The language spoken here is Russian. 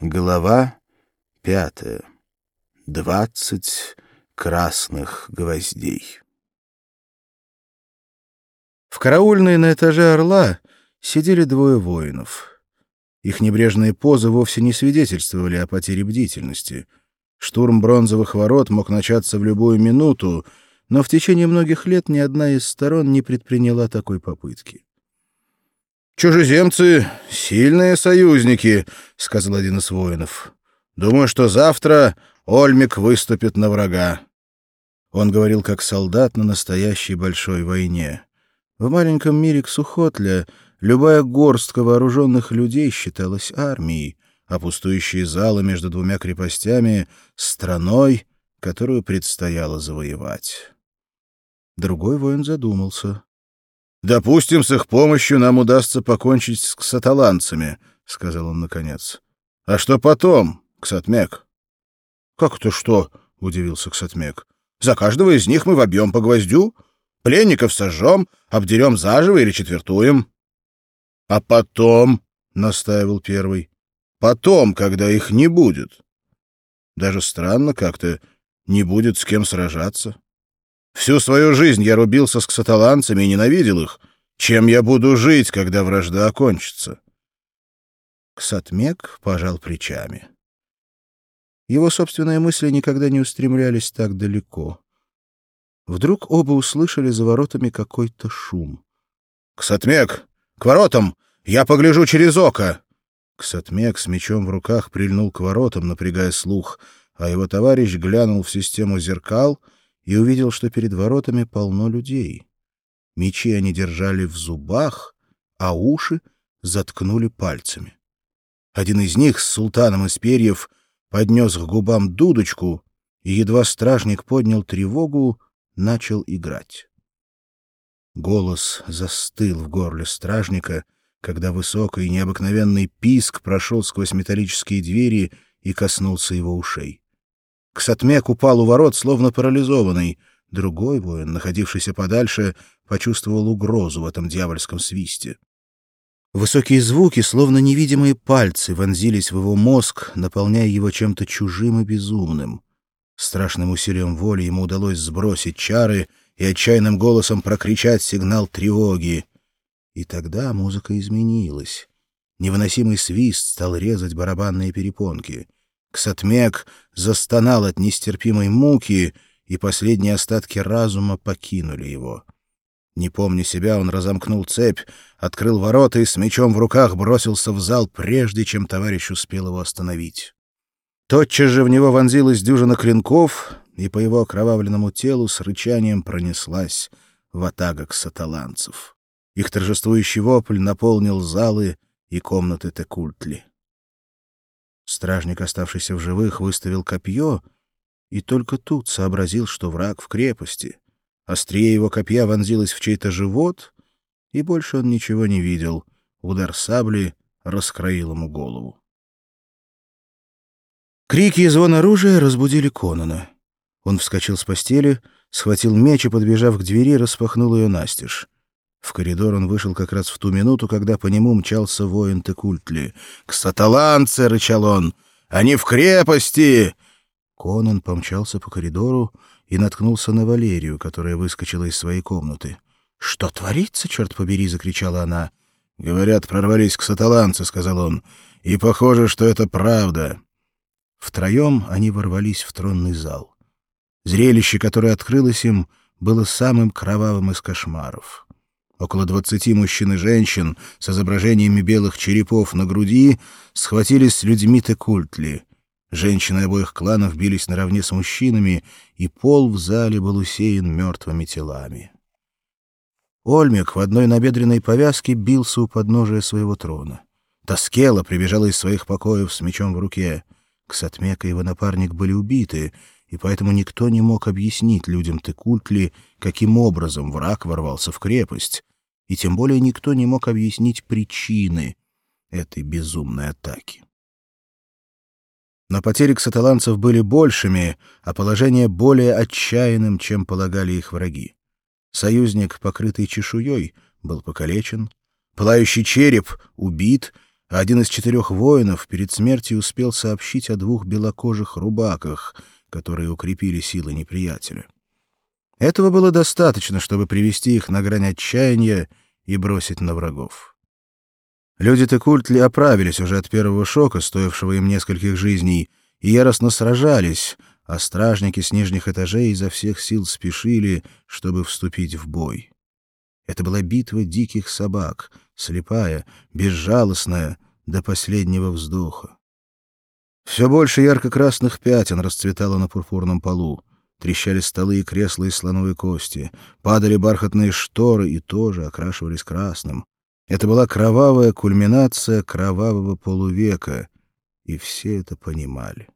Глава пятая. Двадцать красных гвоздей. В караульной на этаже «Орла» сидели двое воинов. Их небрежные позы вовсе не свидетельствовали о потере бдительности. Штурм бронзовых ворот мог начаться в любую минуту, но в течение многих лет ни одна из сторон не предприняла такой попытки. «Чужеземцы — сильные союзники», — сказал один из воинов. «Думаю, что завтра Ольмик выступит на врага». Он говорил как солдат на настоящей большой войне. В маленьком мире Ксухотля любая горстка вооруженных людей считалась армией, а пустующие залы между двумя крепостями — страной, которую предстояло завоевать. Другой воин задумался. «Допустим, с их помощью нам удастся покончить с ксаталанцами», — сказал он наконец. «А что потом, Ксатмек?» «Как это что?» — удивился Ксатмек. «За каждого из них мы вобьем по гвоздю, пленников сожжем, обдерем заживо или четвертуем». «А потом», — настаивал первый, — «потом, когда их не будет». Даже странно как-то, не будет с кем сражаться. Всю свою жизнь я рубился с ксаталанцами и ненавидел их. Чем я буду жить, когда вражда окончится?» Ксатмек пожал плечами. Его собственные мысли никогда не устремлялись так далеко. Вдруг оба услышали за воротами какой-то шум. «Ксатмек! К воротам! Я погляжу через око!» Ксатмек с мечом в руках прильнул к воротам, напрягая слух, а его товарищ глянул в систему зеркал — и увидел, что перед воротами полно людей. Мечи они держали в зубах, а уши заткнули пальцами. Один из них с султаном из перьев поднес к губам дудочку, и едва стражник поднял тревогу, начал играть. Голос застыл в горле стражника, когда высокий необыкновенный писк прошел сквозь металлические двери и коснулся его ушей. Ксатмек упал у ворот, словно парализованный. Другой воин, находившийся подальше, почувствовал угрозу в этом дьявольском свисте. Высокие звуки, словно невидимые пальцы, вонзились в его мозг, наполняя его чем-то чужим и безумным. Страшным усилием воли ему удалось сбросить чары и отчаянным голосом прокричать сигнал тревоги. И тогда музыка изменилась. Невыносимый свист стал резать барабанные перепонки — Ксатмек застонал от нестерпимой муки, и последние остатки разума покинули его. Не помня себя, он разомкнул цепь, открыл ворота и с мечом в руках бросился в зал, прежде чем товарищ успел его остановить. Тотчас же в него вонзилась дюжина клинков, и по его окровавленному телу с рычанием пронеслась ватага ксаталанцев. Их торжествующий вопль наполнил залы и комнаты Текультли. Стражник, оставшийся в живых, выставил копье и только тут сообразил, что враг в крепости. Острие его копья вонзилось в чей-то живот, и больше он ничего не видел. Удар сабли раскроил ему голову. Крики и звон оружия разбудили Конона. Он вскочил с постели, схватил меч и, подбежав к двери, распахнул ее настежь. В коридор он вышел как раз в ту минуту, когда по нему мчался воин Текультли. «Ксаталанцы!» — рычал он. «Они в крепости!» Конан помчался по коридору и наткнулся на Валерию, которая выскочила из своей комнаты. «Что творится, черт побери!» — закричала она. «Говорят, прорвались к саталанцы», — сказал он. «И похоже, что это правда». Втроем они ворвались в тронный зал. Зрелище, которое открылось им, было самым кровавым из кошмаров. Около двадцати мужчин и женщин с изображениями белых черепов на груди схватились с людьми Текультли. Женщины обоих кланов бились наравне с мужчинами, и пол в зале был усеян мертвыми телами. Ольмик в одной набедренной повязке бился у подножия своего трона. Тоскела прибежала из своих покоев с мечом в руке. Ксатмек и его напарник были убиты, и поэтому никто не мог объяснить людям Текультли, каким образом враг ворвался в крепость, и тем более никто не мог объяснить причины этой безумной атаки. Но потери ксаталанцев были большими, а положение более отчаянным, чем полагали их враги. Союзник, покрытый чешуей, был покалечен, пылающий череп убит, а один из четырех воинов перед смертью успел сообщить о двух белокожих рубаках, которые укрепили силы неприятеля. Этого было достаточно, чтобы привести их на грань отчаяния и бросить на врагов. Люди Текультли оправились уже от первого шока, стоившего им нескольких жизней, и яростно сражались, а стражники с нижних этажей изо всех сил спешили, чтобы вступить в бой. Это была битва диких собак, слепая, безжалостная, до последнего вздоха. Все больше ярко-красных пятен расцветало на пурпурном полу. Трещали столы и кресла из слоновой кости, падали бархатные шторы и тоже окрашивались красным. Это была кровавая кульминация кровавого полувека, и все это понимали.